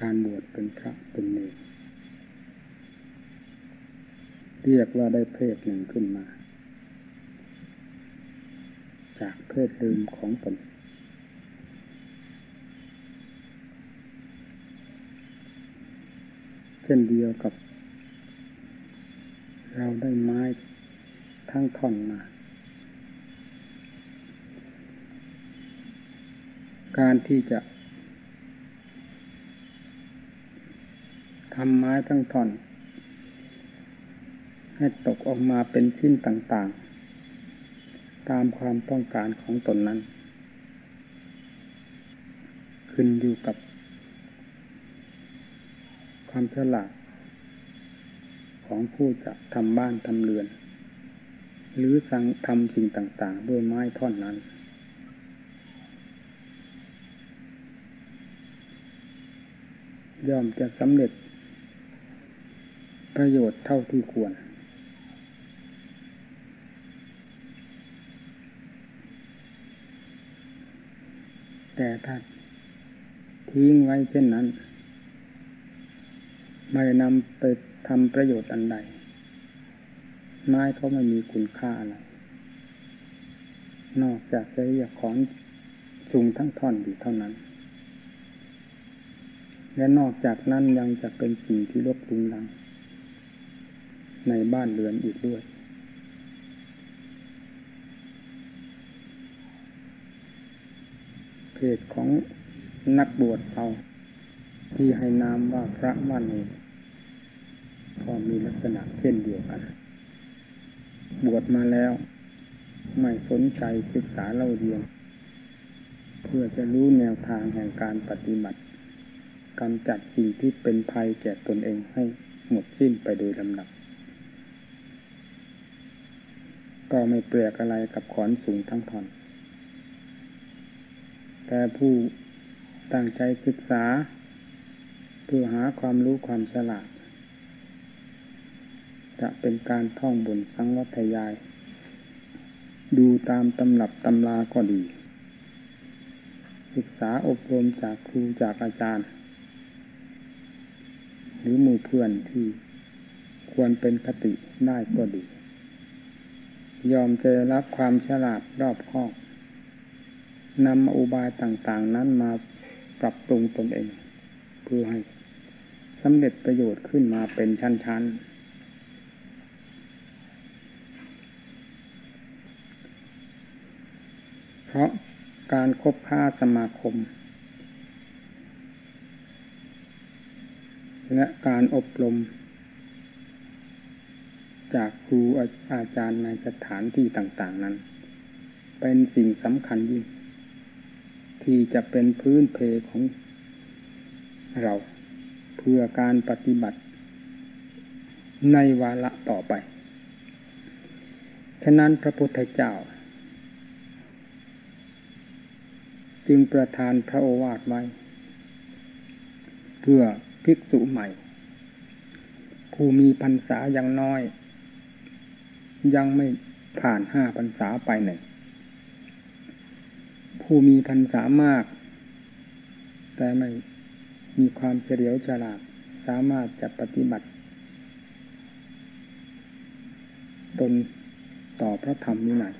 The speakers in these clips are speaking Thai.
การบวชเป็นพระเป็นเนรเรียกว่าได้เพศหนึ่งขึ้นมา จากเพศเดิมของตนเช่นเดียวกับ เราได้ไม้ทั้งท่อนมา การที่จะ ทำไม้ทั้งท่อน ให้ตกออกมาเป็นชิ้นต่างๆ ตามความต้องการของตนนั้น ขึ้นอยู่กับ ความฉลาดของผู้จะทำบ้านทำเรือน หรือสั่งทำสิ่งต่างๆ ด้วยไม้ท่อนนั้นย่อมจะสำเร็จ ประโยชน์เท่าที่ควร แต่ถ้าทิ้งไว้เช่นนั้น ไม่นำไปทำประโยชน์อันใดไม้เขาไม่มีคุณค่าอะไร นอกจากจะเรียกของจุงทั้งท่อนอยู่เท่านั้น และนอกจากนั้นยังจะเป็นสิ่งที่ลบลุงลัง ในบ้านเรือนอีกด้วย เพศของนักบวชเราที่ให้นามว่าพระมั่นเองก็มีลักษณะเช่นเดียวกัน บวชมาแล้ว ไม่สนใจศึกษาเล่าเรียน เพื่อจะรู้แนวทางแห่งการปฏิบัติกำจัดสิ่งที่เป็นภัยแก่ตนเองให้หมดสิ้นไปโดยลำดับ ก็ไม่เปลือกอะไรกับขอนสูงทั้งท่อน แต่ผู้ตั้งใจศึกษา เพื่อหาความรู้ความฉลาด จะเป็นการท่องบนสังวัทยาย ดูตามตำรับตำราก็ดี ศึกษาอบรมจากครูจากอาจารย์ หรือมู่เพื่อนที่ควรเป็นคติได้ก็ดี ยอมจะรับความฉลาดรอบคอบนำอุบายต่างๆ นั้นมาปรับปรุงตนเอง เพื่อให้สำเร็จประโยชน์ขึ้นมาเป็นชั้น ๆ เพราะการคบค้าสมาคม และการอบรม จากครูอาจารย์ในสถานที่ต่าง ๆนั้น เป็นสิ่งสำคัญยิ่ง ที่จะเป็นพื้นเพของเราเพื่อการปฏิบัติ ในวาระต่อไป ฉะนั้นพระพุทธเจ้า จึงประทานพระโอวาทไว้ เพื่อภิกษุใหม่ ผู้มีพรรษาอย่างน้อย ยังไม่ผ่านห้าพรรษาไปหนึ่งผู้มีพรรษามาก แต่ไม่มีความเฉลียวฉลาดสามารถจะปฏิบัติ ตนต่อพระธรรมนี้หน่อย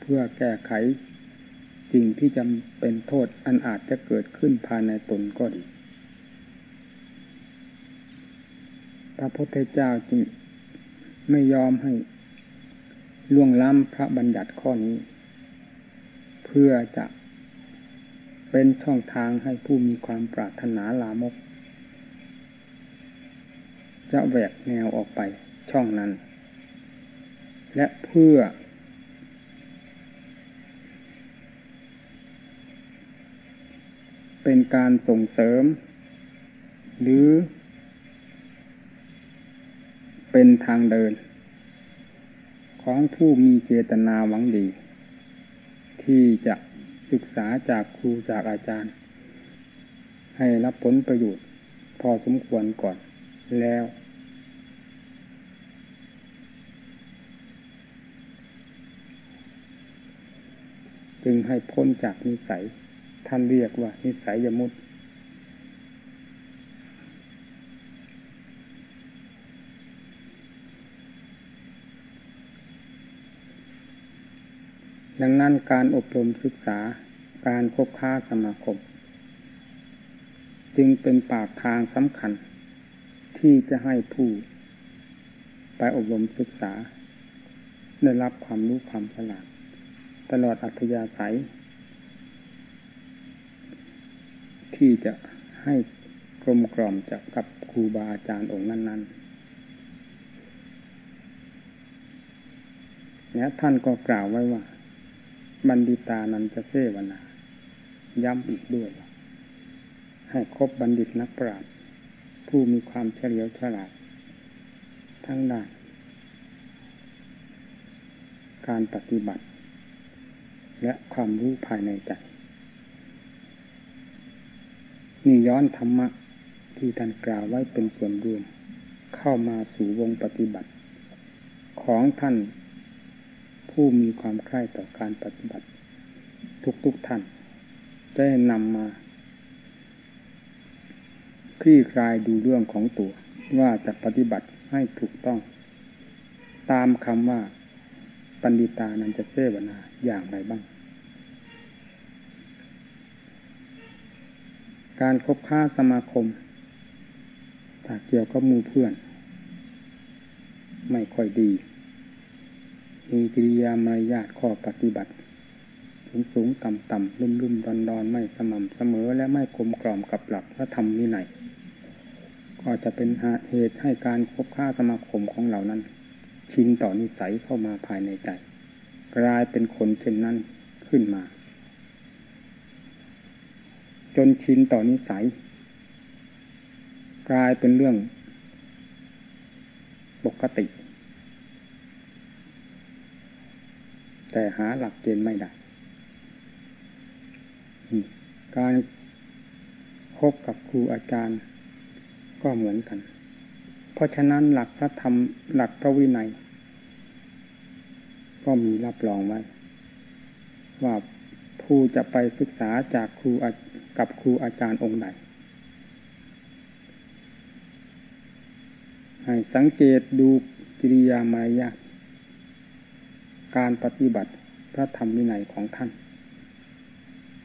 เพื่อแก้ไขสิ่งที่จำเป็นโทษอันอาจจะเกิดขึ้นภายในตนก็ดี พระพุทธเจ้าจึงไม่ยอมให้ ล่วงล้ำพระบัญญัติข้อนี้ เพื่อจะเป็นช่องทางให้ผู้มีความปรารถนาลามก จะแหวกแนวออกไปช่องนั้น และเพื่อ เป็นการส่งเสริม หรือ เป็นทางเดิน ของผู้มีเจตนาหวังดี ที่จะศึกษาจากครูจากอาจารย์ ให้รับผลประโยชน์พอสมควรก่อนแล้ว จึงให้พ้นจากนิสัย ท่านเรียกว่านิสัยยมุต ดังนั้นการอบรมศึกษาการคบค้าสมาคม จึงเป็นปากทางสำคัญ ที่จะให้ผู้ไปอบรมศึกษา ได้รับความรู้ความฉลาด ตลอดอัธยาศัย ที่จะให้กลมกล่อมจากกับครูบาอาจารย์องค์นั้นๆเนี่ท่านก็กล่าวไว้ว่า บัณฑิตานันจะเสวนา ย้ำอีกด้วย ให้ครบบัณฑิตนักปราชญ์ผู้มีความเฉลียวฉลาด ทั้งด้านการปฏิบัติ และความรู้ภายในใจนี่ย้อนธรรมะที่ท่านกล่าวไว้เป็นส่วนรวม เข้ามาสู่วงปฏิบัติ ของท่าน ผู้มีความใคร่ต่อการปฏิบัติ ทุกๆทท่าน ได้นำมาคลี่คลายดูเรื่องของตัวว่าจะปฏิบัติให้ถูกต้อง ตามคำว่าปันดิตานันจะเสวนาอย่างไรบ้าง การคบค้าสมาคมถ้าเกี่ยวกับมูเพื่อน ไม่ค่อยดี มีกิริยามารยาทข้อปฏิบัติ สูงสูงต่ำต่ำลุ่มลุ่มดอนดอนไม่สม่ำเสมอและไม่กลมกล่อมกับหลักพระธรรมวินัยก็จะเป็นเหตุให้การคบค้าสมาคมของเหล่านั้น ชินต่อนิสัยเข้ามาภายในใจ กลายเป็นคนเช่นนั้นขึ้นมา จนชินต่อนิสัย กลายเป็นเรื่องปกติ แต่หาหลักเกณฑ์ไม่ได้การคบกับครูอาจารย์ก็เหมือนกัน เพราะฉะนั้นหลักพระธรรมหลักพระวินัย ก็มีรับรองไว้ ว่าผู้จะไปศึกษาจากครูกับครูอาจารย์องค์ใดให้สังเกตดูกิริยามารยา การปฏิบัติพระธรรมวินัยของท่าน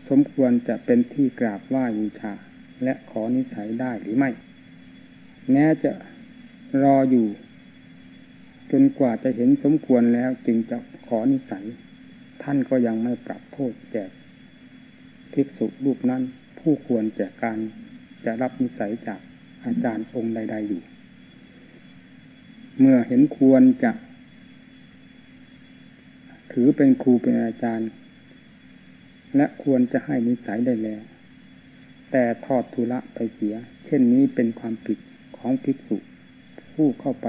สมควรจะเป็นที่กราบไหว้บูชา และขอนิสัยได้หรือไม่ แม้จะรออยู่ จนกว่าจะเห็นสมควรแล้วจึงจะขอนิสัย ท่านก็ยังไม่ปรับโทษแก่ภิกษุรูปนั้น ผู้ควรแก่การจะรับนิสัยจากอาจารย์องค์ใด ๆ อยู่ เมื่อเห็นควรจะ ถือเป็นครูเป็นอาจารย์ และควรจะให้นิสัยได้แล้ว แต่ทอดทุระไปเสีย เช่นนี้เป็นความผิดของภิกษุผู้เข้าไป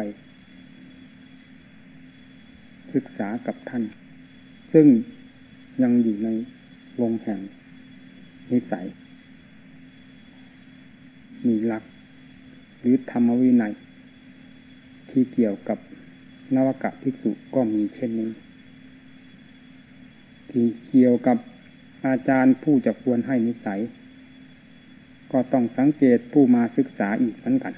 ศึกษากับท่าน ซึ่งยังอยู่ในวงแห่งนิสัย มีหลัก หรือธรรมวินัย ที่เกี่ยวกับนวกะภิกษุก็มีเช่นนี้ ที่เกี่ยวกับอาจารย์ผู้จะควรให้นิสัย ก็ต้องสังเกตผู้มาศึกษาอีกเหมือนกัน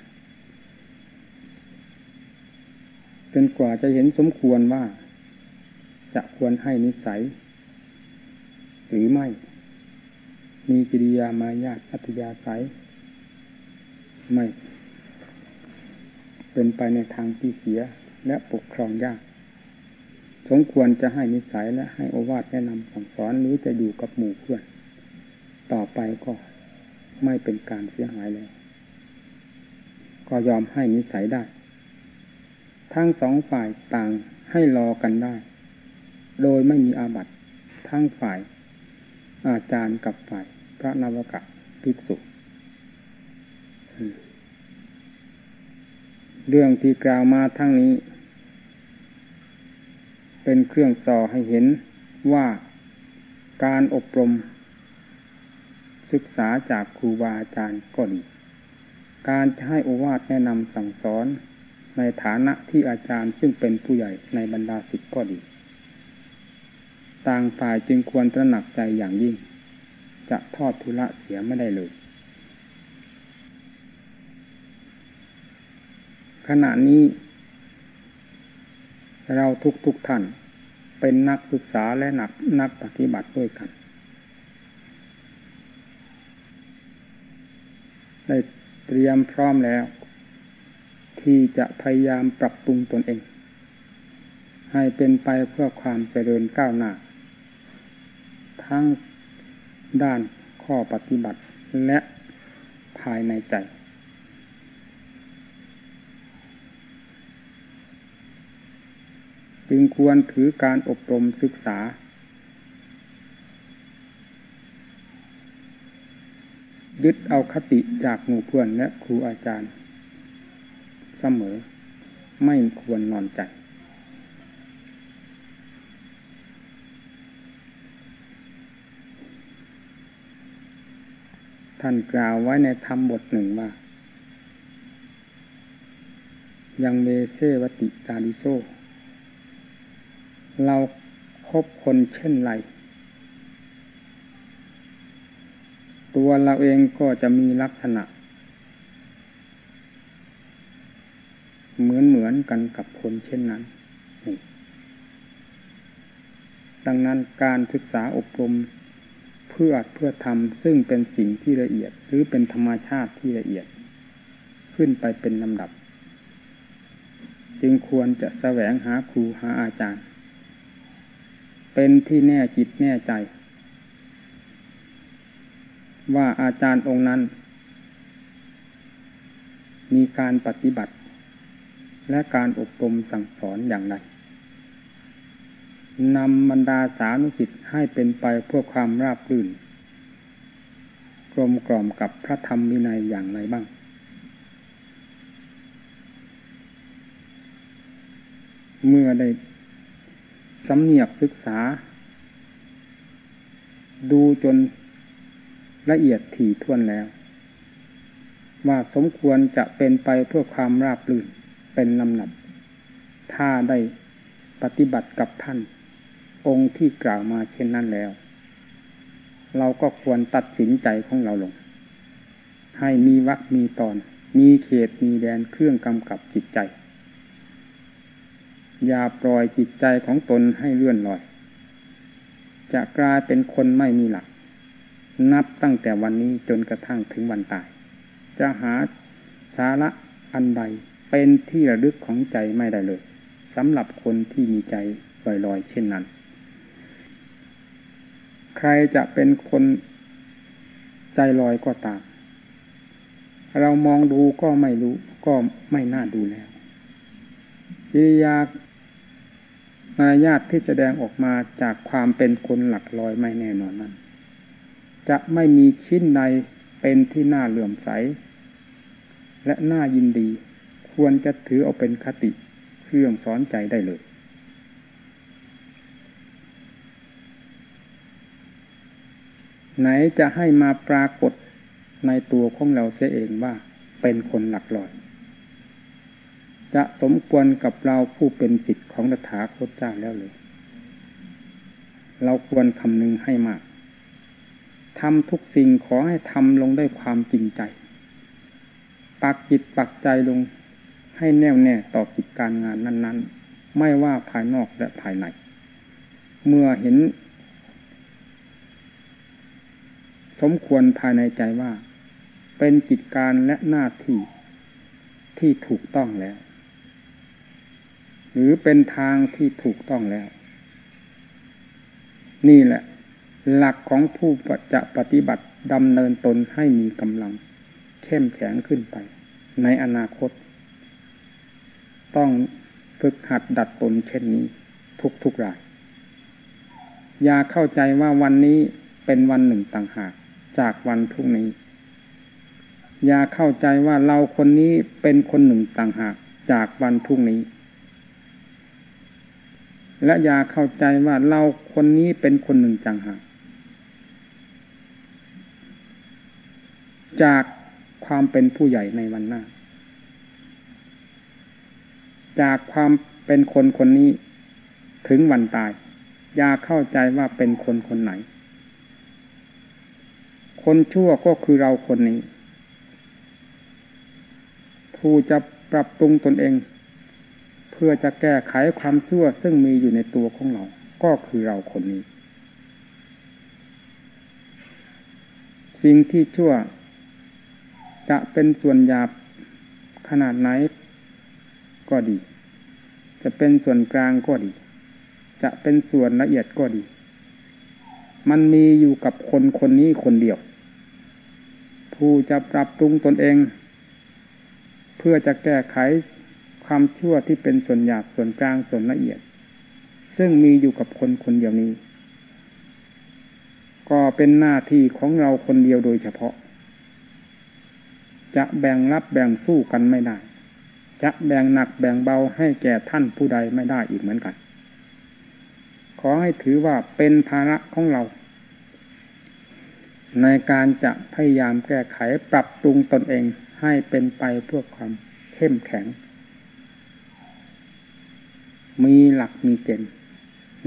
จนกว่าจะเห็นสมควรว่า จะควรให้นิสัย หรือไม่ มีกิริยามายาตอัตยาศัย ไม่ เป็นไปในทางที่เสียและปกครองยาก สมควรจะให้นิสัยและให้โอวาทแนะนำสั่งสอนหรือจะอยู่กับหมู่เพื่อน ต่อไปก็ไม่เป็นการเสียหายแล้วก็ยอมให้นิสัยได้ ทั้งสองฝ่ายต่างให้รอกันได้ โดยไม่มีอาบัติทั้งฝ่าย อาจารย์กับฝ่ายพระนวกะภิกษุเรื่องที่กล่าวมาทั้งนี้ เป็นเครื่องต่อให้เห็นว่าการอบรม ศึกษาจากครูบาอาจารย์ก็ดี การจะให้อวาทแนะนำสั่งสอนในฐานะที่อาจารย์ซึ่งเป็นผู้ใหญ่ในบรรดาศิษย์ก็ดี ต่างฝ่ายจึงควรตระหนักใจอย่างยิ่ง จะทอดทุระเสียไม่ได้เลย ขณะนี้ เราทุกทุกท่าน เป็นนักศึกษาและนักนักปฏิบัติด้วยกัน ได้เตรียมพร้อมแล้ว ที่จะพยายามปรับปรุงตนเอง ให้เป็นไปเพื่อความเจริญก้าวหน้า ทั้งด้านข้อปฏิบัติและภายในใจ จึงควรถือการอบรมศึกษา ยึดเอาคติจากหมู่เพื่อนและครูอาจารย์ เสมอไม่ควรนอนใจ ท่านกล่าวไว้ในธรรมบทหนึ่งว่า ยังเมเซวติตาลิโซ เราคบคนเช่นไร ตัวเราเองก็จะมีลักษณะ เหมือนเหมือนกันกับคนเช่นนั้น ดังนั้นการศึกษาอบรมเพื่อเพื่อทำซึ่งเป็นสิ่งที่ละเอียด หรือเป็นธรรมชาติที่ละเอียด ขึ้นไปเป็นลำดับ จึงควรจะแสวงหาครูหาอาจารย์ เป็นที่แน่จิตแน่ใจ ว่าอาจารย์องค์นั้น มีการปฏิบัติ และการอบรมสั่งสอนอย่างไรนำบรรดาสานุสิทธิ์ให้เป็นไปเพื่อความราบรื่นกลมกล่อมกับพระธรรมวินัยอย่างไรบ้าง เมื่อได้ สำเนียกศึกษา ดูจนละเอียดถี่ถ้วนแล้ว ว่าสมควรจะเป็นไปเพื่อความราบรื่นเป็นลำหนับ ถ้าได้ปฏิบัติกับท่าน องค์ที่กล่าวมาเช่นนั้นแล้ว เราก็ควรตัดสินใจของเราลง ให้มีวักมีตอน มีเขตมีแดนเครื่องกำกับจิตใจ อย่าปล่อยจิตใจของตนให้เลื่อนลอย จะกลายเป็นคนไม่มีหลัก นับตั้งแต่วันนี้จนกระทั่งถึงวันตาย จะหาสาระอันใดเป็นที่ระลึกของใจไม่ได้เลยสำหรับคนที่มีใจลอยๆ เช่นนั้น ใครจะเป็นคนใจลอยก็ตาม เรามองดูก็ไม่รู้ก็ไม่น่าดูแล้วกิริยา มารยาทที่แสดงออกมาจากความเป็นคนหลักลอยไม่แน่นอนนั้น จะไม่มีชิ้นใดเป็นที่น่าเหลื่อมใส และน่ายินดีควรจะถือเอาเป็นคติเครื่องสอนใจได้เลย ไหนจะให้มาปรากฏในตัวของเราเสียเองว่าเป็นคนหลักลอย จะสมควรกับเราผู้เป็นสิทธิ ของตถาคตเจ้าแล้วเลยเราควรคำนึงให้มากทำทุกสิ่งขอให้ทำลงด้วยความจริงใจ ปักจิตปักใจลงให้แน่วแน่ต่อกิจการงานนั้น ๆ ไม่ว่าภายนอกและภายใน เมื่อเห็น สมควรภายในใจว่า เป็นกิจการและหน้าที่ที่ถูกต้องแล้ว หรือเป็นทางที่ถูกต้องแล้ว นี่แหละ หลักของผู้จะปฏิบัติดำเนินตนให้มีกำลัง เข้มแข็งขึ้นไป ในอนาคต ต้องฝึกหัดดัดตนเช่นนี้ ทุกทุกราย อย่าเข้าใจว่าวันนี้เป็นวันหนึ่งต่างหาก จากวันพรุ่งนี้อย่าเข้าใจว่าเราคนนี้เป็นคนหนึ่งต่างหาก จากวันพรุ่งนี้ และอย่าเข้าใจว่าเราคนนี้เป็นคนหนึ่งจังหากจากความเป็นผู้ใหญ่ในวันหน้า จากความเป็นคนคนนี้ถึงวันตาย อย่าเข้าใจว่าเป็นคนคนไหน คนชั่วก็คือเราคนนี้ ผู้จะปรับปรุงตนเอง พื่อจะแก้ไขความชั่วซึ่งมีอยู่ในตัวของเรา ก็คือเราคนนี้ สิ่งที่ชั่ว จะเป็นส่วนหยาบขนาดไหน ก็ดี จะเป็นส่วนกลางก็ดี จะเป็นส่วนละเอียดก็ดี มันมีอยู่กับคนคนนี้คนเดียว ผู้จะปรับปรุงตนเอง เพื่อจะแก้ไข ความชั่วที่เป็นส่วนหยาบส่วนกลางส่วนละเอียด ซึ่งมีอยู่กับคนคนเดียวนี้ ก็เป็นหน้าที่ของเราคนเดียวโดยเฉพาะ จะแบ่งรับแบ่งสู้กันไม่ได้ จะแบ่งหนักแบ่งเบาให้แก่ท่านผู้ใดไม่ได้อีกเหมือนกัน ขอให้ถือว่าเป็นภาระของเรา ในการจะพยายามแก้ไขปรับปรุงตนเองให้เป็นไปเพื่อความเข้มแข็ง มีหลักมีเกณฑ์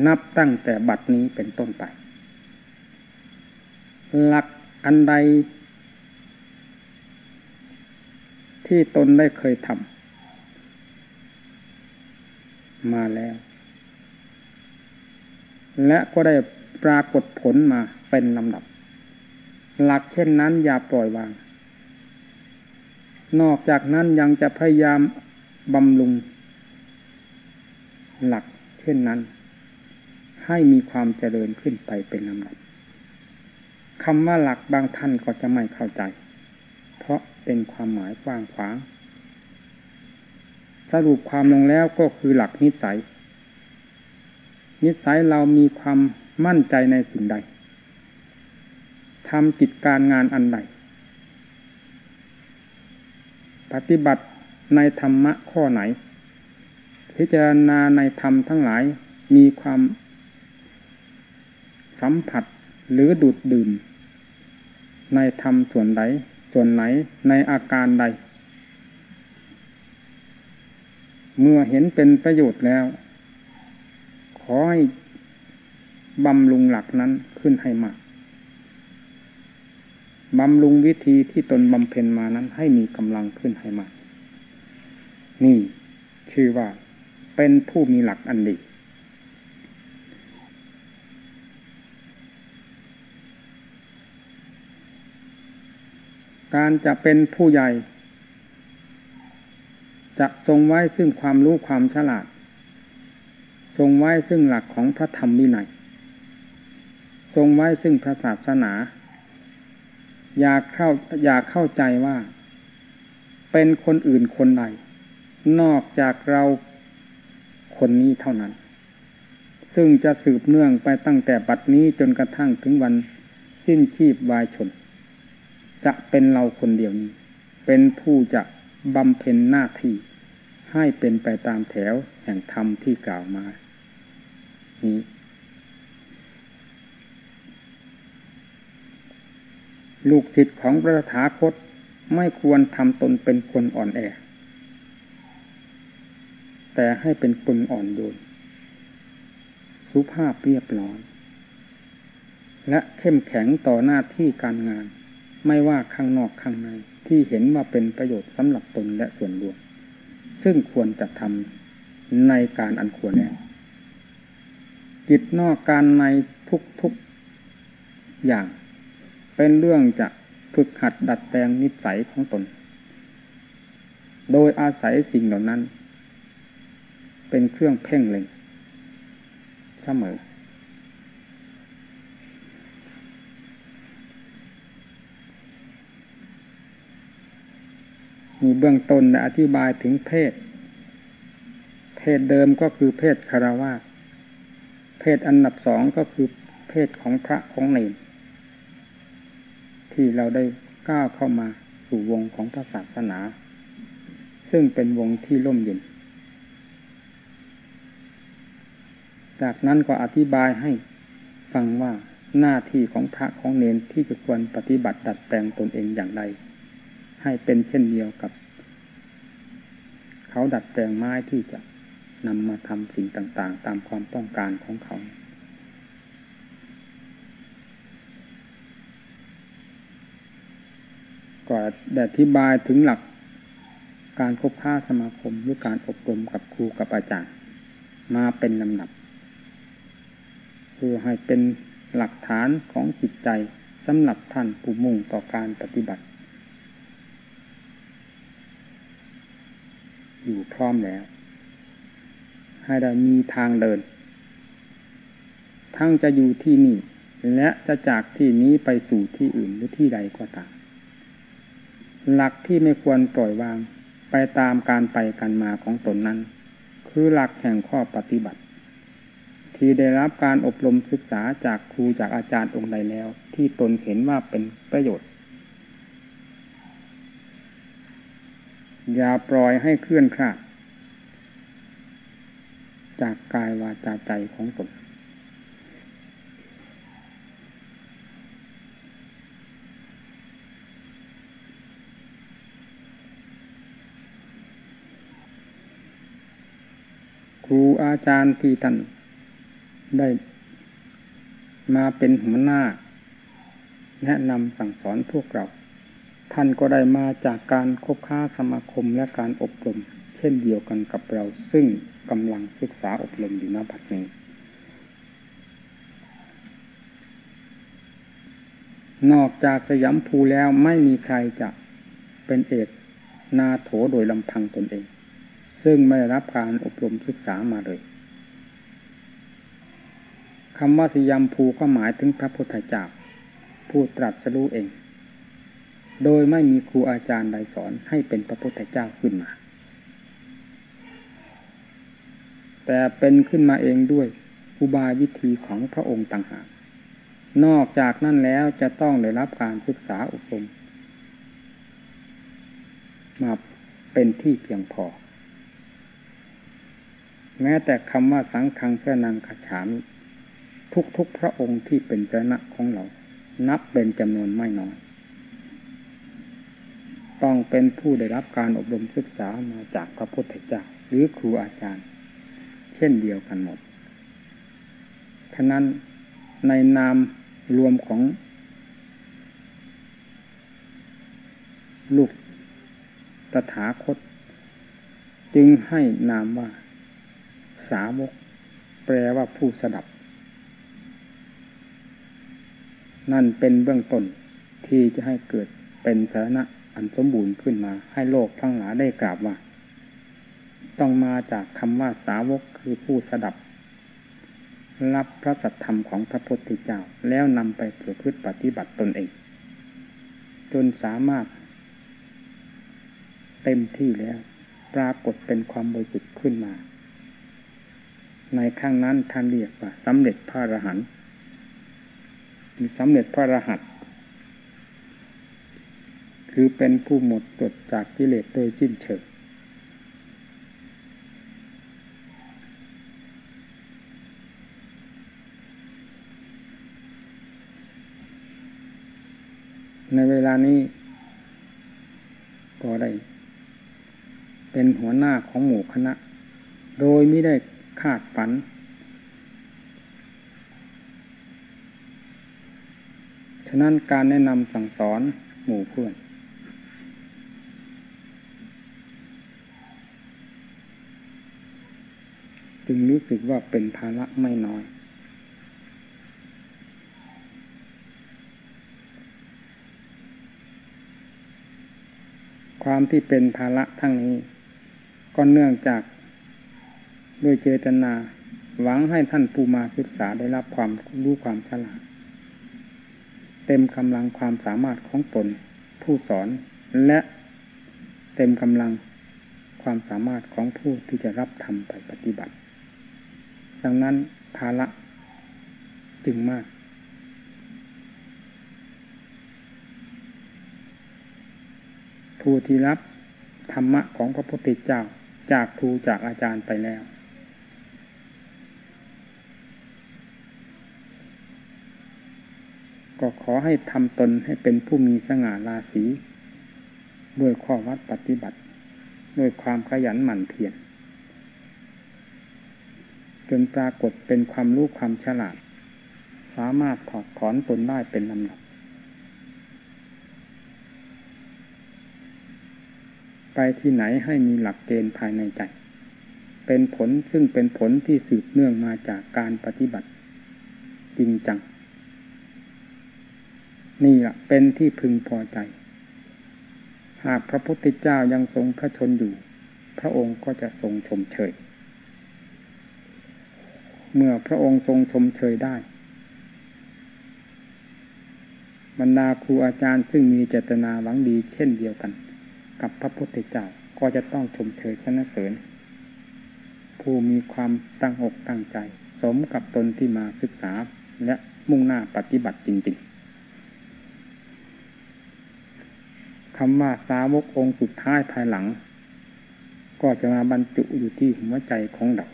นับตั้งแต่บัดนี้เป็นต้นไป หลักอันใด ที่ตนได้เคยทำมาแล้ว และก็ได้ปรากฏผลมาเป็นลำดับ หลักเช่นนั้นอย่าปล่อยวาง นอกจากนั้นยังจะพยายามบำรุง หลักเช่นนั้น ให้มีความเจริญขึ้นไปเป็นลำดับคำว่าหลักบางท่านก็จะไม่เข้าใจ เพราะเป็นความหมายกว้างขวาง สรุปความลงแล้วก็คือหลักนิสัย นิสัยเรามีความมั่นใจในสิ่งใดทำกิจการงานอันใด ปฏิบัติในธรรมะข้อไหน พิจารณาในธรรมทั้งหลายมีความสัมผัสหรือดูดดื่ม ในธรรมส่วนใดส่วนไหนในอาการใด เมื่อเห็นเป็นประโยชน์แล้ว ขอให้บำรุงหลักนั้นขึ้นให้มากบำรุงวิธีที่ตนบำเพ็ญมานั้นให้มีกำลังขึ้นให้มากนี่ ชื่อว่า เป็นผู้มีหลักอันดีการจะเป็นผู้ใหญ่ จะทรงไว้ซึ่งความรู้ความฉลาด ทรงไว้ซึ่งหลักของพระธรรมวินัย ทรงไว้ซึ่งพระศาสนา อยากเข้าอยากเข้าใจว่า เป็นคนอื่นคนใดนอกจากเรา คนนี้เท่านั้น ซึ่งจะสืบเนื่องไปตั้งแต่บัดนี้จนกระทั่งถึงวันสิ้นชีพวายชน จะเป็นเราคนเดียวนี้ เป็นผู้จะบำเพ็ญหน้าที่ให้เป็นไปตามแถวแห่งธรรมที่กล่าวมานี้ลูกศิษย์ของพระถาคตไม่ควรทำตนเป็นคนอ่อนแอ แต่ให้เป็นคนอ่อนโยนสุภาพเรียบร้อยและเข้มแข็งต่อหน้าที่การงาน ไม่ว่าข้างนอกข้างใน ที่เห็นว่าเป็นประโยชน์สำหรับตนและส่วนรวม ซึ่งควรจะทำในการอันควรแล้วจิตนอกการในทุกๆอย่าง เป็นเรื่องจะฝึกหัดดัดแปลงนิสัยของตน โดยอาศัยสิ่งเหล่านั้น เป็นเครื่องเพ่งเล็งเสมอ มีเบื้องต้นอธิบายถึงเพศ เพศเดิมก็คือเพศคารวะเพศอันดับสองก็คือเพศของพระของเนรที่เราได้ก้าวเข้ามาสู่วงของพระศาสนา ซึ่งเป็นวงที่ร่มเย็น จากนั้นก็อธิบายให้ฟังว่าหน้าที่ของพระของเนนที่จะควรปฏิบัติดัดแปลงตนเองอย่างไร ให้เป็นเช่นเดียวกับ เขาดัดแปลงไม้ที่จะนำมาทำสิ่งต่างๆ ตามความต้องการของเขา ก็ได้อธิบายถึงหลักการคบค้าสมาคมหรือการอบรมกับครูกับอาจารย์ มาเป็นลำดับ เพื่อให้เป็นหลักฐานของจิตใจสำหรับท่านผู้มุ่งต่อการปฏิบัติ อยู่พร้อมแล้ว ให้ได้มีทางเดิน ทั้งจะอยู่ที่นี่ และจะจากที่นี้ไปสู่ที่อื่นหรือที่ใดก็ตามหลักที่ไม่ควรปล่อยวางไปตามการไปกันมาของตนนั้น คือหลักแห่งข้อปฏิบัติ ที่ได้รับการอบรมศึกษาจากครูจากอาจารย์องค์ใดแล้ว ที่ตนเห็นว่าเป็นประโยชน์ อย่าปล่อยให้เคลื่อนคลาดจากกายวาจาใจของตนครูอาจารย์ที่ท่าน ได้มาเป็นหัวหน้า แนะนำสั่งสอนพวกเรา ท่านก็ได้มาจากการคบค้าสมาคมและการอบรม เช่นเดียวกันกับเรา ซึ่งกำลังศึกษาอบรมอยู่ณบัดนี้ นอกจากสยามภูแล้วไม่มีใครจะเป็นเอกนาโถโดยลำพังตนเอง ซึ่งไม่รับการอบรมศึกษามาเลย คำว่าสยามภูก็หมายถึงพระพุทธเจ้าผู้ตรัสรู้เอง โดยไม่มีครูอาจารย์ใดสอนให้เป็นพระพุทธเจ้าขึ้นมา แต่เป็นขึ้นมาเองด้วยอุบายวิธีของพระองค์ต่างหาก นอกจากนั้นแล้วจะต้องได้รับการศึกษาอบรมมาเป็นที่เพียงพอ แม้แต่คำว่าสังฆังเสนังขฉาม ทุกๆพระองค์ที่เป็นเจ้าหน้าของเรา นับเป็นจำนวนไม่น้อย ต้องเป็นผู้ได้รับการอบรมศึกษามาจากพระพุทธเจ้าหรือครูอาจารย์ เช่นเดียวกันหมดฉะนั้นในนามรวมของ ลูกตถาคต จึงให้นามว่า สาวก แปลว่าผู้สดับ นั่นเป็นเบื้องต้นที่จะให้เกิดเป็นสาระอันสมบูรณ์ขึ้นมา ให้โลกทั้งหลายได้กราบว่า ต้องมาจากคำว่าสาวกคือผู้สดับ รับพระสัทธรรมของพระพุทธเจ้า แล้วนำไปเพื่อพืชปฏิบัติตนเอง จนสามารถ เต็มที่แล้ว ปรากฏเป็นความบริสุทธิ์ขึ้นมา ในข้างนั้นท่านเรียกว่าสำเร็จพระอรหันต์ สำเร็จพระรหันต์คือเป็นผู้หมดจดจากกิเลสโดยสิ้นเชิงในเวลานี้ ก็ได้ เป็นหัวหน้าของหมู่คณะ โดยไม่ได้คาดฝัน ฉะนั้นการแนะนำสั่งสอนหมู่เพื่อน จึงรู้สึกว่าเป็นภาระไม่น้อยความที่เป็นภาระทั้งนี้ ก็เนื่องจากด้วยเจตนา หวังให้ท่านผู้มาศึกษาได้รับความรู้ความฉลาด เต็มกำลังความสามารถของตนผู้สอน และเต็มกำลังความสามารถของผู้ที่จะรับทำไปปฏิบัติ ดังนั้นภาระจึงมาก ผู้ที่รับธรรมะของพระพุทธเจ้าจากครูจากอาจารย์ไปแล้ว ก็ขอให้ทำตนให้เป็นผู้มีสง่าราศีด้วยข้อวัดปฏิบัติ ด้วยความขยันหมั่นเพียรจนปรากฏเป็นความรู้ความฉลาด สามารถถอดถอนตนได้เป็นลำดับ ไปที่ไหนให้มีหลักเกณฑ์ภายในใจ เป็นผลซึ่งเป็นผลที่สืบเนื่องมาจากการปฏิบัติ จริงจัง นี่แหละเป็นที่พึงพอใจ หากพระพุทธเจ้ายังทรงพระชนอยู่ พระองค์ก็จะทรงชมเชย เมื่อพระองค์ทรงชมเชยได้ บรรดาครูอาจารย์ซึ่งมีเจตนาหวังดีเช่นเดียวกัน กับพระพุทธเจ้าก็จะต้องชมเชยสนเสริญ ผู้มีความตั้งอกตั้งใจ สมกับตนที่มาศึกษาและมุ่งหน้าปฏิบัติจริง ๆ คำว่าสาวกองค์สุดท้ายภายหลัง ก็จะมาบรรจุอยู่ที่หัวใจของเรา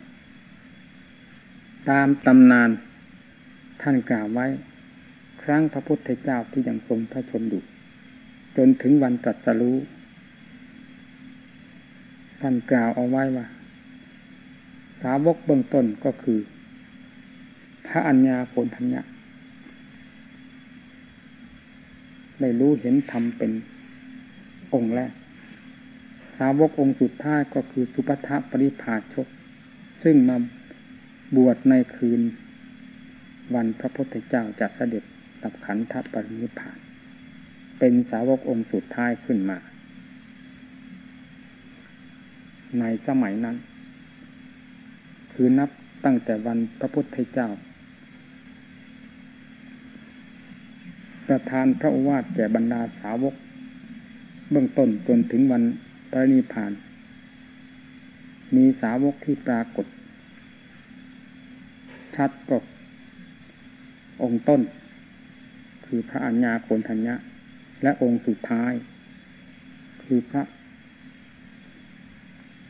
ตามตำนานท่านกล่าวไว้ ครั้งพระพุทธเจ้าที่ยังทรงพระชนอยู่จนถึงวันตรัสรู้ท่านกล่าวเอาไว้ว่า สาวกเบื้องต้นก็คือ พระอัญญาโกณทัญญะได้รู้เห็นธรรมเป็น องค์แรก สาวกองค์สุดท้ายก็คือสุปทัปริภาชก ซึ่งมาบวชในคืน วันพระพุทธเจ้าจะเสด็จดับขันธปรินิพพาน เป็นสาวกองค์สุดท้ายขึ้นมา ในสมัยนั้น คือนับตั้งแต่วันพระพุทธเจ้าประทานพระโอวาทแก่บรรดาสาวก เบื้องต้นจนถึงวันปรินิพาน มีสาวกที่ปรากฏ ชัดก็องค์ต้น คือพระอัญญาโกณทัญญะ และองค์สุดท้าย คือพระ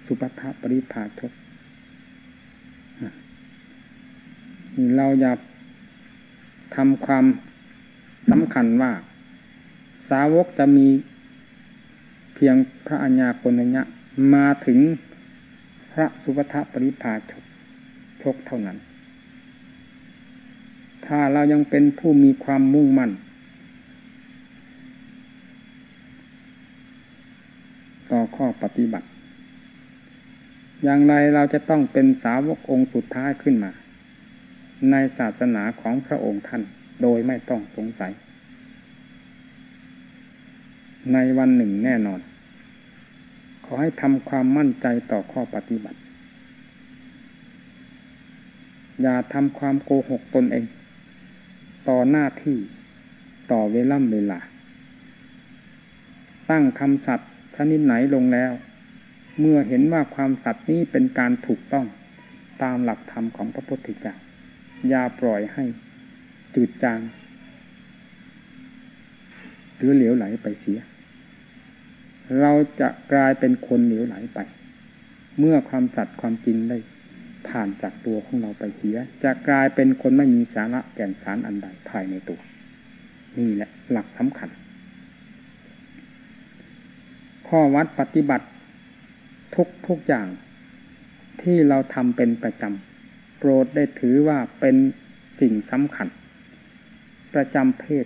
สุปัฏปริภาชกเราอยากทำความสำคัญว่า สาวกจะมี เพียงพระอัญญาโกณทัญญะมาถึงพระสุปัฏปริภาชกชกเท่านั้น ถ้าเรายังเป็นผู้มีความมุ่งมั่น ต่อข้อปฏิบัติ อย่างไรเราจะต้องเป็นสาวกองค์สุดท้ายขึ้นมา ในศาสนาของพระองค์ท่านโดยไม่ต้องสงสัย ในวันหนึ่งแน่นอน ขอให้ทำความมั่นใจต่อข้อปฏิบัติ อย่าทำความโกหกตนเอง ต่อหน้าที่ต่อเวล่ำเวลา ตั้งคำสัตย์ชนิดไหนลงแล้ว เมื่อเห็นว่าความสัตย์นี้เป็นการถูกต้องตามหลักธรรมของพระพุทธเจ้าอย่าปล่อยให้จืดจางหรือเหลวไหลไปเสีย เราจะกลายเป็นคนเหลวไหลไป เมื่อความสัตย์ความจริงได้ผ่านจากตัวของเราไปเสีย จะกลายเป็นคนไม่มีสาระแก่นสารอันใดภายในตัว นี่แหละหลักสำคัญ ข้อวัดปฏิบัติทุกทุกอย่างที่เราทำเป็นประจำโปรดได้ถือว่าเป็นสิ่งสำคัญ ประจำเพศ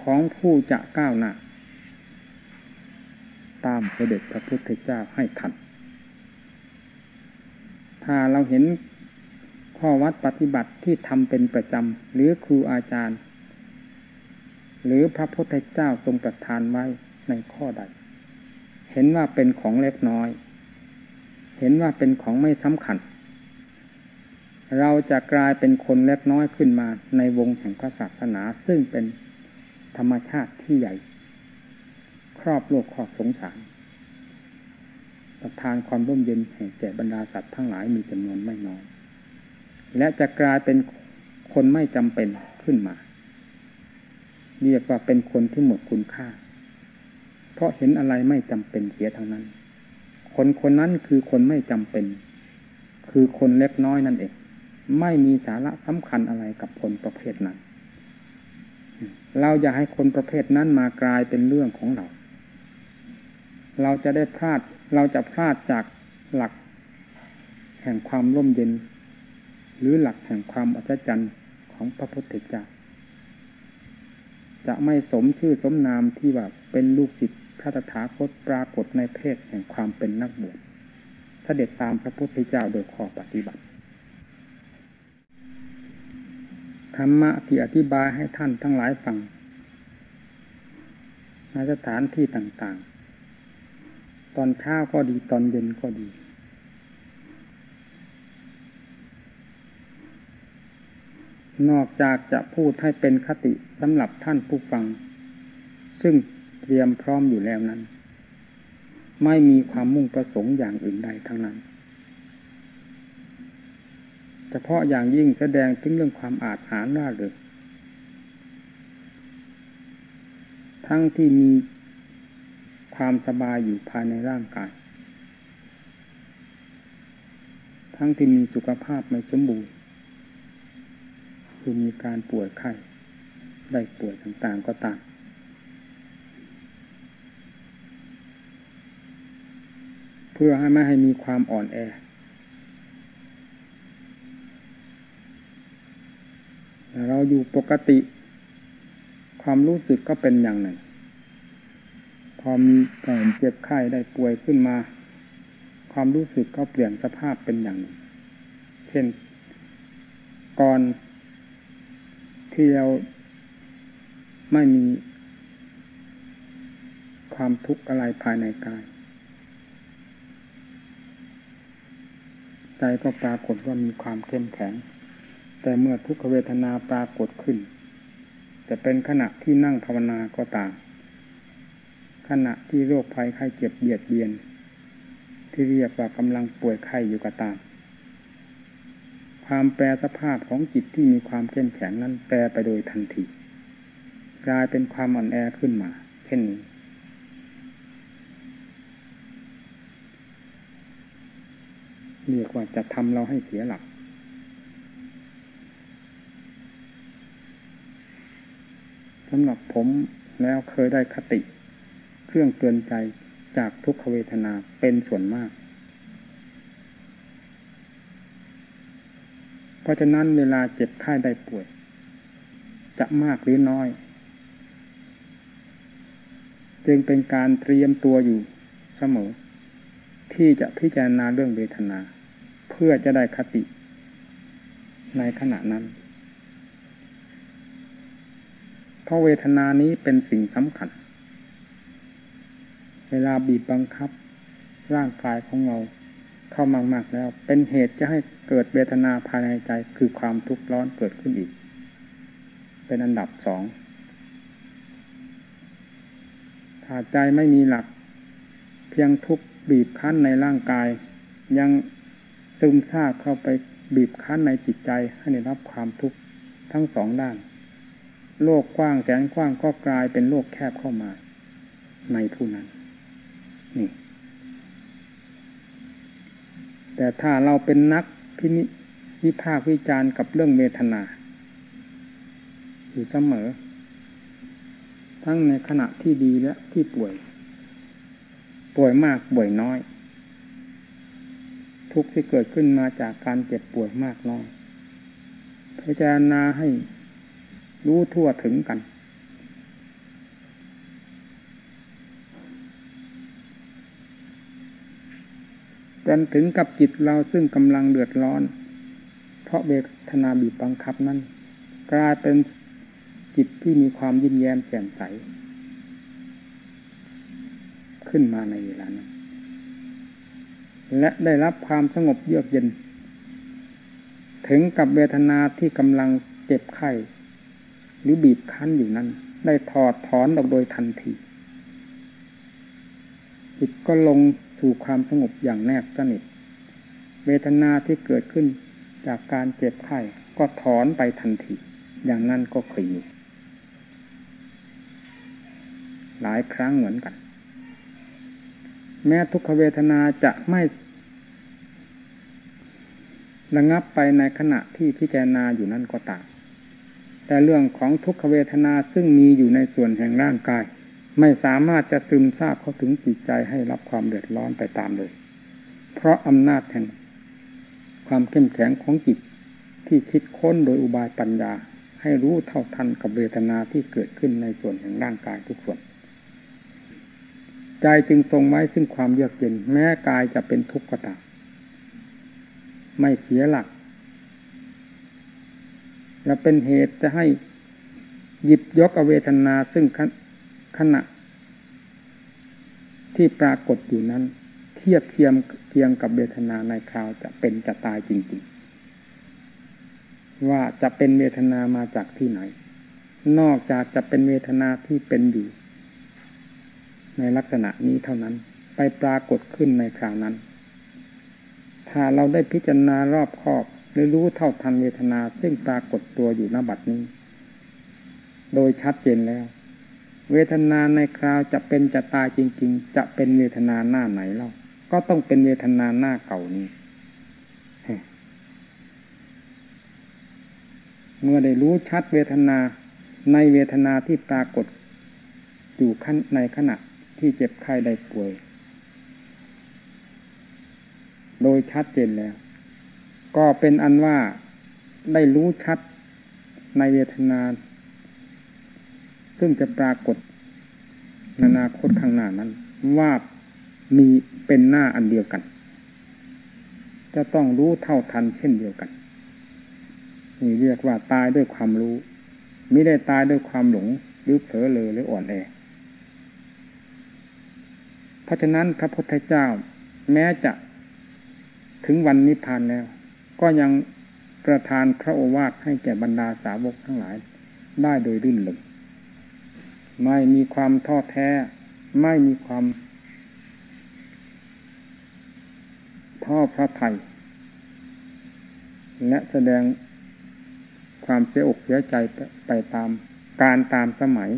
ของผู้จะก้าวหน้า ตามพระเด็จพระพุทธเจ้าให้ทัน ถ้าเราเห็นข้อวัดปฏิบัติที่ทำเป็นประจำ หรือครูอาจารย์ หรือพระพุทธเจ้าทรงประทานไว้ในข้อใด เห็นว่าเป็นของเล็กน้อย เห็นว่าเป็นของไม่สำคัญ เราจะกลายเป็นคนเล็กน้อยขึ้นมาในวงแห่งพระศาสนาซึ่งเป็นธรรมชาติที่ใหญ่ ครอบโลกครอบสงสาร ประทานความร่มเย็นแห่งแก่บรรดาสัตว์ทั้งหลายมีจำนวนไม่น้อย และจะกลายเป็นคนไม่จำเป็นขึ้นมา เรียกว่าเป็นคนที่หมดคุณค่า เพราะเห็นอะไรไม่จำเป็นเสียทั้งนั้น คนคนนั้นคือคนไม่จำเป็น คือคนเล็กน้อยนั่นเอง ไม่มีสาระสำคัญอะไรกับคนประเภทนั้นเราอย่าให้คนประเภทนั้นมากลายเป็นเรื่องของเรา เราจะได้พลาดเราจะพลาดจากหลัก แห่งความร่มเย็น หรือหลักแห่งความอัศจรรย์ของพระพุทธเจ้าจะไม่สมชื่อสมนามที่ว่าเป็นลูกศิษย์พระตถาคตปรากฏในเพศแห่งความเป็นนักบวชเสด็จตามพระพุทธเจ้าโดยข้อปฏิบัติธรรมะที่อธิบายให้ท่านทั้งหลายฟังในสถานที่ต่างๆ ตอนเช้าก็ดีตอนเย็นก็ดี นอกจากจะพูดให้เป็นคติสำหรับท่านผู้ฟัง ซึ่งเตรียมพร้อมอยู่แล้วนั้น ไม่มีความมุ่งประสงค์อย่างอื่นใดทั้งนั้นเฉพาะอย่างยิ่งแสดงถึงเรื่องความอาจหาร่าเริงทั้งที่มี ความสบายอยู่ภายในร่างกาย ทั้งที่มีสุขภาพไม่สมบูรณ์คือมีการป่วยไข้ได้ป่วยต่างๆก็ตามเพื่อให้ไม่ให้มีความอ่อนแอ เราอยู่ปกติ ความรู้สึกก็เป็นอย่างหนึ่ง พอมีการเจ็บไข้ได้ป่วยขึ้นมา ความรู้สึกก็เปลี่ยนสภาพเป็นอย่างหนึ่ง เช่นก่อนที่เราไม่มีความทุกข์อะไรภายในกาย ใจก็ปรากฏว่ามีความเข้มแข็ง แต่เมื่อทุกขเวทนาปรากฏขึ้น จะเป็นขณะที่นั่งภาวนาก็ตาม ขณะที่โรคภัยไข้เจ็บเบียดเบียน ที่เรียกว่ากำลังป่วยไข้อยู่ก็ตาม ความแปรสภาพของจิตที่มีความเข้มแข็งนั้นแปรไปโดยทันทีกลายเป็นความอ่อนแอขึ้นมา เช่นนี้เรียกว่าจะทำเราให้เสียหลัก สำหรับผมแล้วเคยได้คติ เครื่องเตือนใจจากทุกขเวทนาเป็นส่วนมาก เพราะฉะนั้นเวลาเจ็บไข้ได้ป่วย จะมากหรือน้อย จึงเป็นการเตรียมตัวอยู่เสมอ ที่จะพิจารณาเรื่องเวทนา เพื่อจะได้คติในขณะนั้น เพราะเวทนานี้เป็นสิ่งสำคัญ เวลาบีบบังคับ ร่างกายของเราเข้ามากๆแล้ว เป็นเหตุจะให้เกิดเวทนาภายในใจคือความทุกข์ร้อนเกิดขึ้นอีก เป็นอันดับสองถ้าใจไม่มีหลัก เพียงทุกบีบคั้นในร่างกาย ยังซึมซาบเข้าไปบีบคั้นในจิตใจให้ได้รับความทุกข์ทั้งสองด้าน โลกกว้างแสนกว้างก็กลายเป็นโลกแคบเข้ามา ในผู้นั้น นี่แต่ถ้าเราเป็นนักพินิวิพากวิจารณ์กับเรื่องเวทนา อยู่เสมอ ทั้งในขณะที่ดีและที่ป่วย ป่วยมากป่วยน้อย ทุกที่เกิดขึ้นมาจากการเจ็บป่วยมากน้อยพิจารณาให้รู้ทั่วถึงกัน จนถึงกับจิตเราซึ่งกำลังเดือดร้อน เพราะเวทนาบีบบังคับนั้นกลายเป็นจิตที่มีความยิ้มแย้มแจ่มใส ขึ้นมาในเวลานั้นและได้รับความสงบเยือกเย็น ถึงกับเวทนาที่กำลังเจ็บไข้ หรือบีบคั้นอยู่นั้น ได้ถอดถอนออกโดยทันทีจิตก็ลง สู่ความสงบอย่างแนบสนิท เวทนาที่เกิดขึ้นจากการเจ็บไข้ก็ถอนไปทันทีอย่างนั้นก็เคยมีหลายครั้งเหมือนกัน แม้ทุกขเวทนาจะไม่ระงับไปในขณะที่พิจารณาอยู่นั่นก็ตามแต่เรื่องของทุกขเวทนาซึ่งมีอยู่ในส่วนแห่งร่างกาย ไม่สามารถจะซึมซาบเข้าถึงจิตใจให้รับความเดือดร้อนไปตามเลย เพราะอำนาจแห่งความเข้มแข็งของจิตที่คิดค้นโดยอุบายปัญญา ให้รู้เท่าทันกับเวทนาที่เกิดขึ้นในส่วนแห่งร่างกายทุกส่วน ใจจึงทรงไว้ซึ่งความเยือกเย็นแม้กายจะเป็นทุกข์ก็ตามไม่เสียหลักและเป็นเหตุจะให้หยิบยกอเวทนาซึ่ง ขณะ ที่ปรากฏอยู่นั้น เทียบเทียมเทียงกับเวทนาในคราวจะเป็นจะตายจริง ๆ ว่าจะเป็นเวทนามาจากที่ไหน นอกจากจะเป็นเวทนาที่เป็นอยู่ ในลักษณะนี้เท่านั้น ไปปรากฏขึ้นในคราวนั้น ถ้าเราได้พิจารณารอบคอบหรือรู้เท่าทันเวทนาซึ่งปรากฏตัวอยู่ณบัดนี้ โดยชัดเจนแล้ว เวทนาในคราวจะเป็นจะตายจริง ๆ จะเป็นเวทนาหน้าไหนเล่าก็ต้องเป็นเวทนาหน้าเก่านี้เมื่อได้รู้ชัดเวทนาในเวทนาที่ปรากฏอยู่ขั้นในขณะที่เจ็บไข้ได้ป่วย โดยชัดเจนแล้ว ก็เป็นอันว่าได้รู้ชัดในเวทนา ซึ่งจะปรากฏในอนาคตข้างหน้านั้น ว่ามีเป็นหน้าอันเดียวกัน จะต้องรู้เท่าทันเช่นเดียวกันนี่เรียกว่าตายด้วยความรู้ ไม่ได้ตายด้วยความหลง หรือเผลอเลยหรืออ่อนแอ เพราะฉะนั้นพระพุทธเจ้า แม้จะถึงวันนิพพานแล้ว ก็ยังประทานพระโอวาทให้แก่บรรดาสาวกทั้งหลาย ได้โดยรื่นเริง ไม่มีความท้อแท้ ไม่มีความท้อพระไทยและแสดงความเสียอกเสียใจไปตามการตามสมัย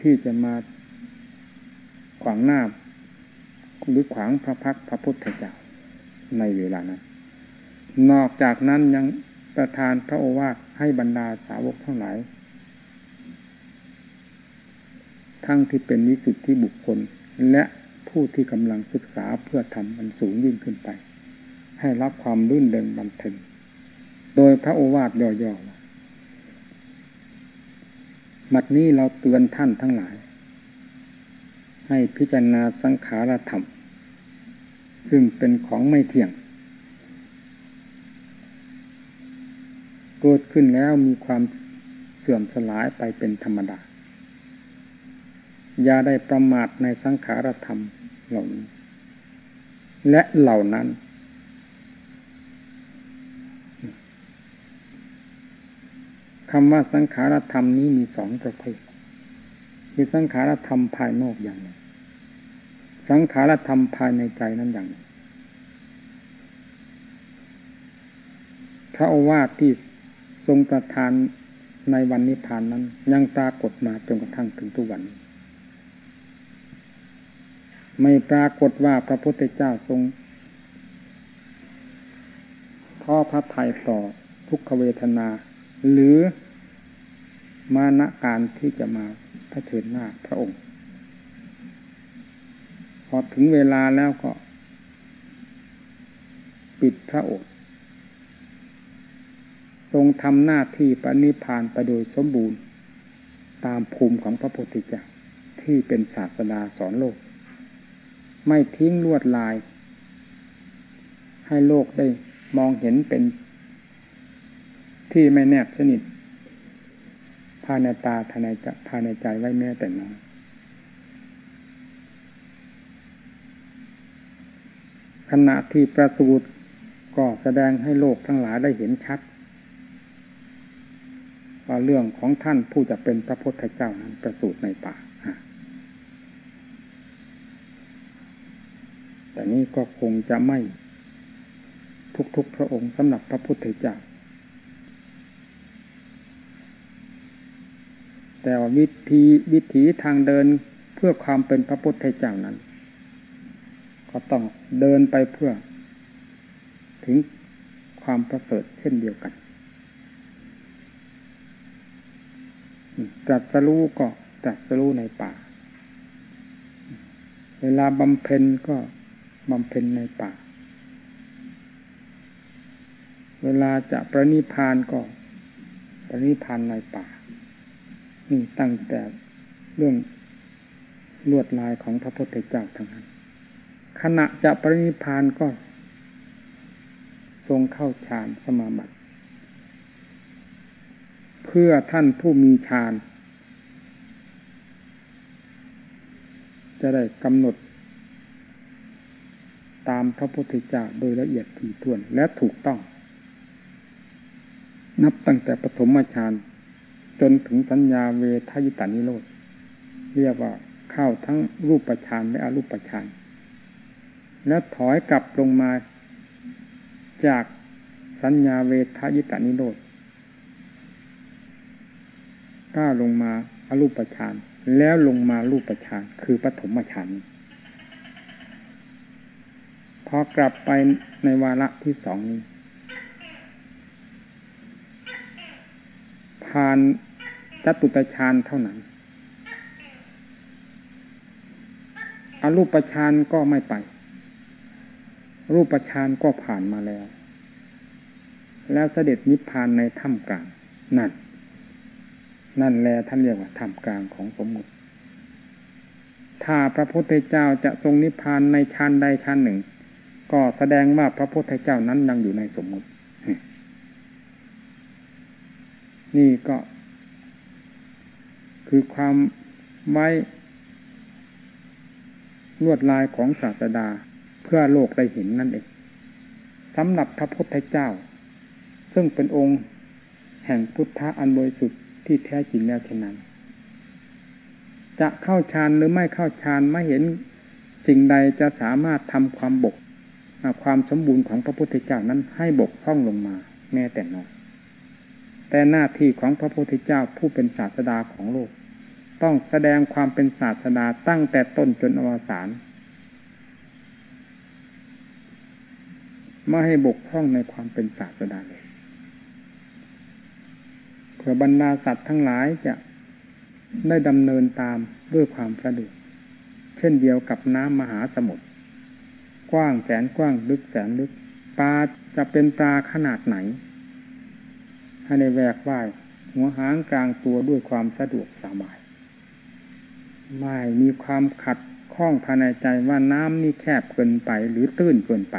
ที่จะมาขวางหน้า หรือขวางพระพักพระพุทธเจ้าในเวลานั้น นอกจากนั้นยังประทานพระโอวาทให้บรรดาสาวกทั้งหลาย ทั้งที่เป็นนิสุทธิบุคคล และผู้ที่กำลังศึกษาเพื่อทำมันสูงยิ่งขึ้นไป ให้รับความรื่นเริงบันเทิงโดยพระโอวาทย่อๆมัดนี้เราเตือนท่านทั้งหลาย ให้พิจารณาสังขารธรรม ซึ่งเป็นของไม่เที่ยงเกิดขึ้นแล้วมีความเสื่อมสลายไปเป็นธรรมดา อย่าได้ประมาทในสังขารธรรมเหล่านี้ และเหล่านั้น คำว่าสังขารธรรมนี้มีสองประเภทคือสังขารธรรมภายนอกอย่างหนึ่งสังขารธรรมภายในใจนั้นอย่างหนึ่งพระโอวาทที่ทรงประทานในวันนิพพานนั้น ยังปรากฏมาจนกระทั่งถึงทุกวัน ไม่ปรากฏว่าพระพุทธเจ้าทรงท้อพระทัยต่อทุกขเวทนา หรือมาณการที่จะมาเผชิญหน้าพระองค์ พอถึงเวลาแล้วก็ ปิดพระองค์ทรงทำหน้าที่ปณิพานไปโดยสมบูรณ์ ตามภูมิของพระพุทธเจ้าที่เป็นศาสดาสอนโลก ไม่ทิ้งลวดลาย ให้โลกได้มองเห็นเป็น ที่ไม่แนบสนิทภายในตาภายในใจภายในใจไว้แม้แต่น้อยขณะที่ประสูติก็แสดงให้โลกทั้งหลายได้เห็นชัดว่าเรื่องของท่านผู้จะเป็นพระพุทธเจ้านั้นประสูติในป่า แต่นี้ก็คงจะไม่ทุกๆพระองค์สำหรับพระพุทธเจ้าแต่ว่าวิธีวิถีทางเดินเพื่อความเป็นพระพุทธเจ้านั้น ก็ต้องเดินไปเพื่อ ถึงความประเสริฐเช่นเดียวกันตรัสรู้ก็ตรัสรู้ในป่า เวลาบำเพ็ญก็ บำเพ็ญในป่า เวลาจะประนิพานก็ประนิพานในป่า นี่ตั้งแต่เรื่องลวดลายของพระพุทธเจ้าทั้งนั้น ขณะจะปรินิพานก็ ทรงเข้าฌานสมาบัติ เพื่อท่านผู้มีฌาน จะได้กำหนด ตามพระพุทธเจ้าโดยละเอียดถี่ถ้วนและถูกต้อง นับตั้งแต่ปฐมฌานจนถึงสัญญาเวทายตานิโรธ เรียกว่าเข้าทั้งรูปฌานและอรูปฌานแล้วถอยกลับลงมาจากสัญญาเวทายตานิโรธก้าลงมาอรูปฌานแล้วลงมารูปฌานคือปฐมฌาน อกลับไปในวาระที่สองนี้ผ่านจตุตฌานเท่านั้นอรูปฌานก็ไม่ไป รูปฌานก็ผ่านมาแล้ว แล้วเสด็จนิพพานในถ้ำกลาง นั่น นั่นแลท่านเรียกว่าถ้ำกลางของสมมุติ ถ้าพระพุทธเจ้าจะทรงนิพพานในฌานใดฌานหนึ่ง ก็แสดงว่าพระพุทธเจ้านั้นยังอยู่ในสมมุติ นี่ก็ คือความไว้ลวดลายของศาสดาเพื่อโลกได้เห็นนั่นเองสำหรับพระพุทธเจ้า ซึ่งเป็นองค์แห่งพุทธะอันบริสุทธิ์ที่แท้จริงแล้วเช่นนั้น จะเข้าฌานหรือไม่เข้าฌานไม่เห็นสิ่งใดจะสามารถทำความบก ความสมบูรณ์ของพระพุทธเจ้านั้นให้บกพร่องลงมา แม้แต่น้อยแต่หน้าที่ของพระพุทธเจ้าผู้เป็นศาสดาของโลก ต้องแสดงความเป็นศาสนาตั้งแต่ต้นจนอวสานไม่ให้บกพร่องในความเป็นศาสดาเลยเพื่อบรรดาสัตว์ทั้งหลายจะได้ดำเนินตามด้วยความสะดวกเช่นเดียวกับน้ำมหาสมุทร กว้างแสนกว้างลึกแสนลึกปลาจะเป็นปลาขนาดไหนให้ในแวกว่ายหัวหางกลางตัวด้วยความสะดวกสบาย ไม่มีความขัดข้องภายในใจว่าน้ำนี่แคบเกินไปหรือตื้นเกินไป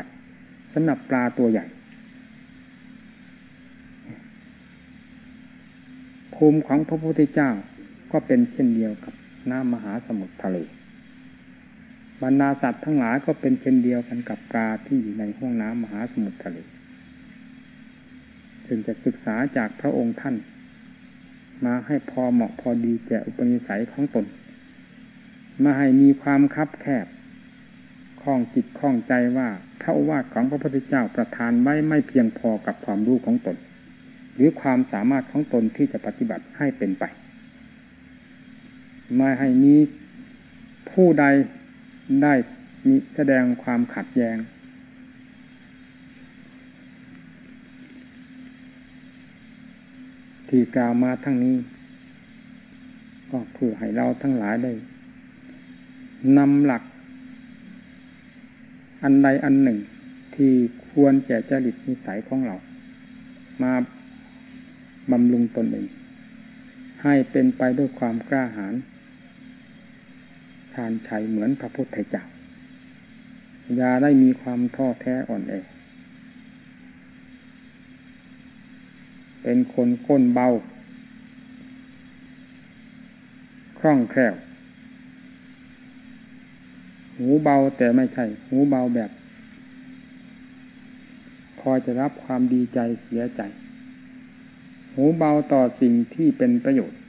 สำหรับปลาตัวใหญ่ภูมิของพระพุทธเจ้าก็เป็นเช่นเดียวกับน้ำมหาสมุทรทะเล บรรดาสัตว์ทั้งหลายก็เป็นเช่นเดียวกันกับปลาที่อยู่ในห้องน้ำมหาสมุทรทะเลจึงจะศึกษาจากพระองค์ท่าน มาให้พอเหมาะพอดีแก่อุปนิสัยของตนมาให้มีความคับแคบคล้องจิตคล้องใจว่าพระโอวาทของพระพุทธเจ้าประทานไว้ไม่เพียงพอกับความรู้ของตน หรือความสามารถของตนที่จะปฏิบัติให้เป็นไป ไม่ให้มีผู้ใด ได้มีแสดงความขัดแยง้ง ที่กล่าวมาทั้งนี้ ก็เพื่อให้เราทั้งหลายได้นำหลัก อันใดอันหนึ่ง ที่ควรแก่จริตนิสัยของเรา มาบำรุงตนเอง ให้เป็นไปด้วยความกล้าหาญ ชาญชัยเหมือนพระพุทธเจ้าอย่าได้มีความท้อแท้อ่อนแอเป็นคนก้นเบา คล่องแคล่ว หูเบาแต่ไม่ใช่ หูเบาแบบ พอจะรับความดีใจเสียใจ หูเบาต่อสิ่งที่เป็นประโยชน์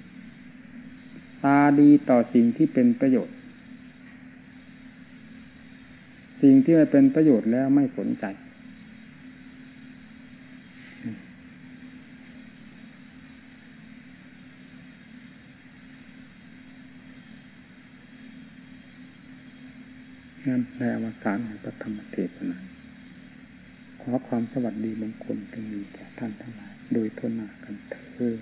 ตาดีต่อสิ่งที่เป็นประโยชน์ สิ่งที่ไม่เป็นประโยชน์แล้วไม่สนใจ นั้นในอวสานแห่งพระธรรมเทศนาขอความสวัสดีมงคลจงมีแก่ท่านทั้งหลาย โดยทนหนากันเถิด